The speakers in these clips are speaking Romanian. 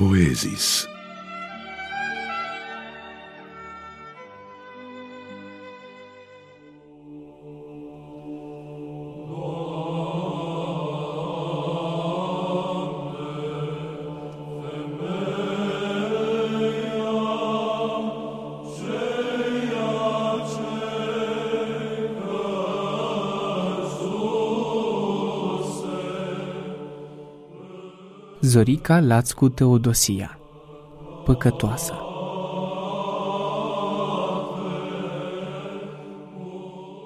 poesis. Zorica Lațcu Teodosia Păcătoasă.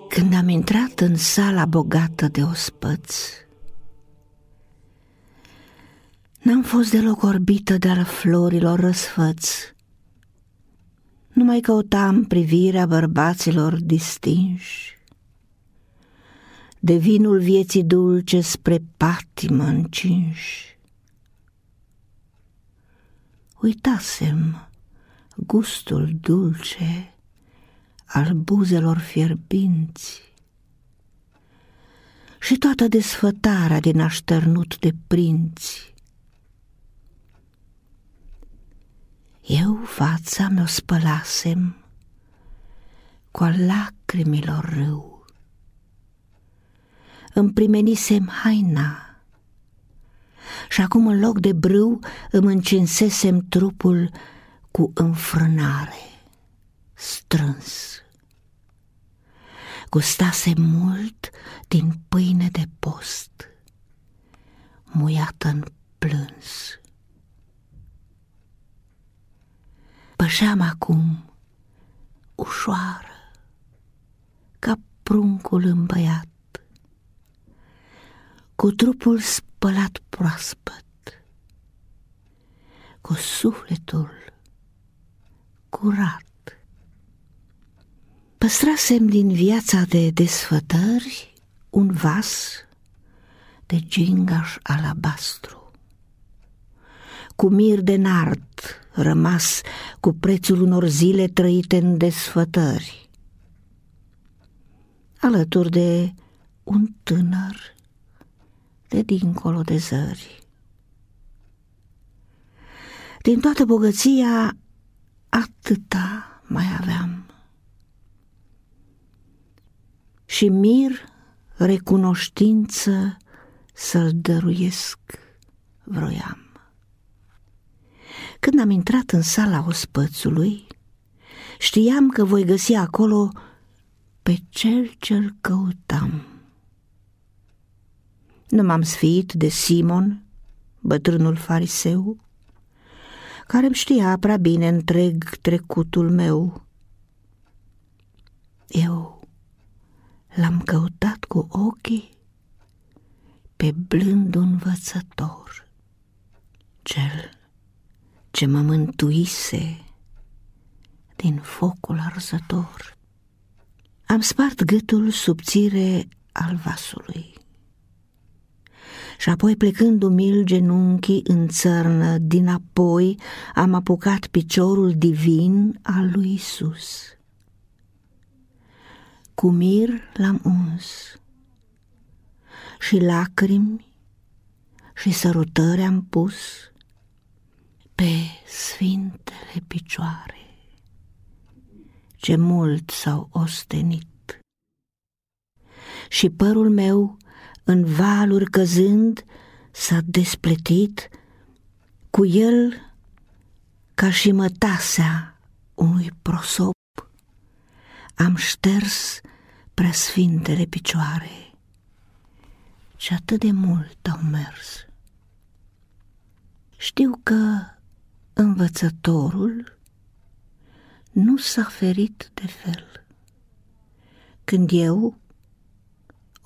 Când am intrat în sala bogată de ospăți, N-am fost deloc orbită de-al florilor răsfăți. Nu mai căutam privirea bărbaților distinși, De vinul vieții dulce spre patimă încinși uitasem gustul dulce al buzelor fierbinți și toată desfătarea din așternut de prinți. Eu fața mi-o spălasem cu al lacrimilor râu. Îmi primenisem haina și acum în loc de brâu îmi încinsesem trupul cu înfrânare, strâns. Gustase mult din pâine de post, muiată în plâns. Pășeam acum ușoară, ca pruncul îmbăiat, cu trupul spălat proaspăt, cu sufletul curat. Păstrasem din viața de desfătări un vas de gingaș alabastru, cu mir de nard rămas cu prețul unor zile trăite în desfătări, alături de un tânăr de dincolo de zări. Din toată bogăția atâta mai aveam. Și mir, recunoștință să-l dăruiesc vroiam. Când am intrat în sala ospățului, știam că voi găsi acolo pe cel ce-l căutam. Nu m-am sfiit de Simon, bătrânul fariseu, care îmi știa prea bine întreg trecutul meu. Eu l-am căutat cu ochii pe blând învățător, cel ce mă mântuise din focul arzător. Am spart gâtul subțire al vasului și apoi plecând umil genunchii în țărnă, dinapoi am apucat piciorul divin al lui Isus. Cu mir l-am uns și lacrimi și sărutări am pus pe sfintele picioare ce mult s-au ostenit. Și părul meu în valuri căzând, s-a despletit, cu el ca și mătasea unui prosop, am șters preasfintele picioare și atât de mult au mers. Știu că învățătorul nu s-a ferit de fel. Când eu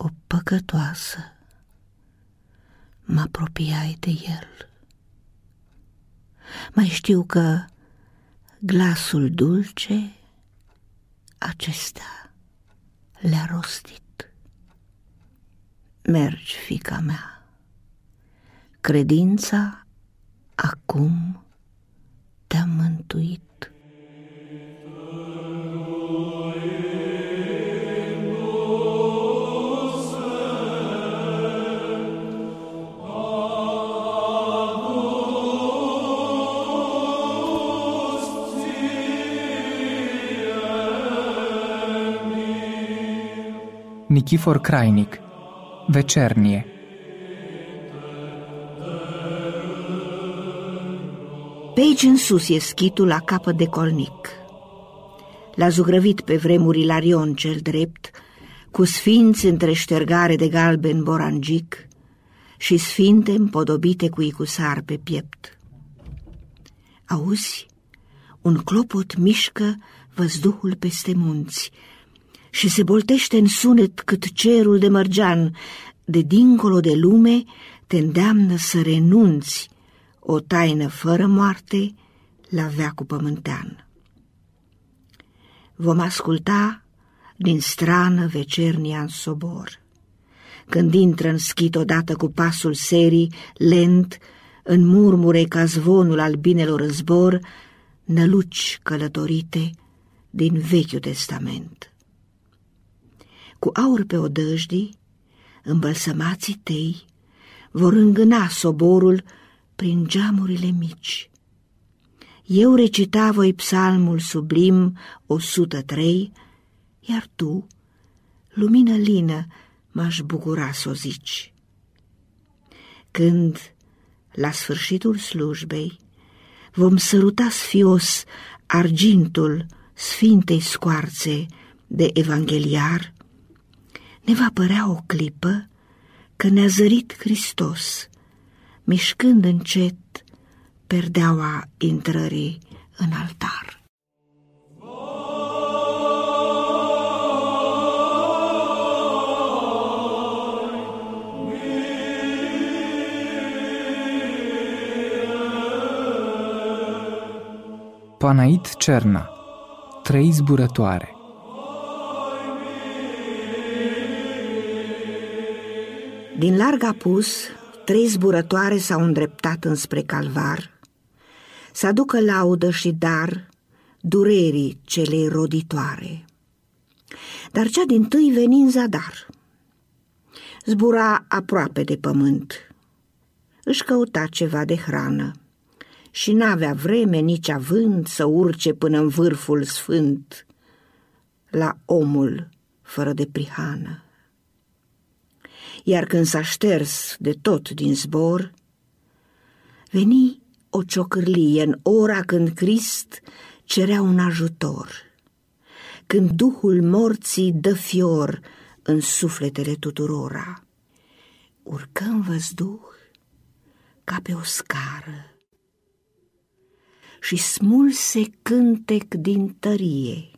o păcătoasă, mă apropiai de el. Mai știu că glasul dulce acesta le-a rostit. Mergi, fica mea, credința acum te-a mântuit. Nichifor Crainic Vecernie Pe aici în sus e schitul la capăt de colnic. L-a zugrăvit pe vremuri Ilarion cel drept, cu sfinți între ștergare de galben borangic și sfinte împodobite cu icusar pe piept. Auzi? Un clopot mișcă văzduhul peste munți și se boltește în sunet cât cerul de mărgean, de dincolo de lume te îndeamnă să renunți o taină fără moarte la veacul pământean. Vom asculta din strană vecernia în sobor. Când intră în schit odată cu pasul serii, lent, în murmure ca zvonul albinelor în zbor, năluci călătorite din Vechiul Testament. Cu aur pe odăjdii, îmbălsămații tei vor îngâna soborul prin geamurile mici. Eu recita voi psalmul sublim 103, iar tu, lumină lină, m-aș bucura să o zici. Când, la sfârșitul slujbei, vom săruta sfios argintul sfintei scoarțe de evangheliar, ne va părea o clipă că ne-a zărit Hristos, mișcând încet perdeaua intrării în altar. Panait Cerna Trei zburătoare Din larg apus, trei zburătoare s-au îndreptat înspre calvar, să aducă laudă și dar durerii celei roditoare. Dar cea din tâi veni în zadar. Zbura aproape de pământ. Își căuta ceva de hrană și n-avea vreme nici având să urce până în vârful sfânt la omul fără de prihană. Iar când s-a șters de tot din zbor, veni o ciocârlie în ora când Crist cerea un ajutor, când Duhul morții dă fior în sufletele tuturora. Urcăm văzduh ca pe o scară și smulse cântec din tărie.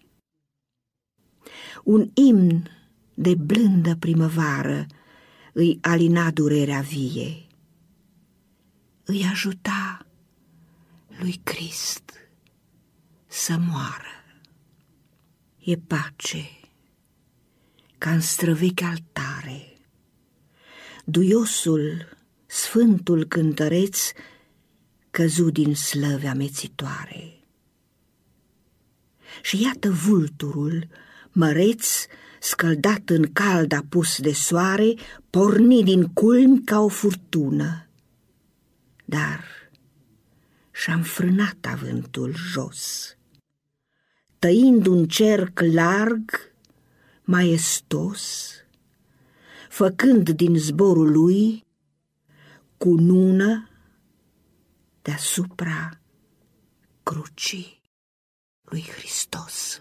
Un imn de blândă primăvară îi alina durerea vie, îi ajuta lui Crist să moară. E pace ca în străvechi altare. Duiosul, sfântul cântăreț, căzu din slăve amețitoare. Și iată vulturul, măreț, scăldat în cald apus de soare, porni din culmi ca o furtună. Dar și-am frânat avântul jos, tăind un cerc larg, maestos, făcând din zborul lui cunună deasupra crucii lui Hristos.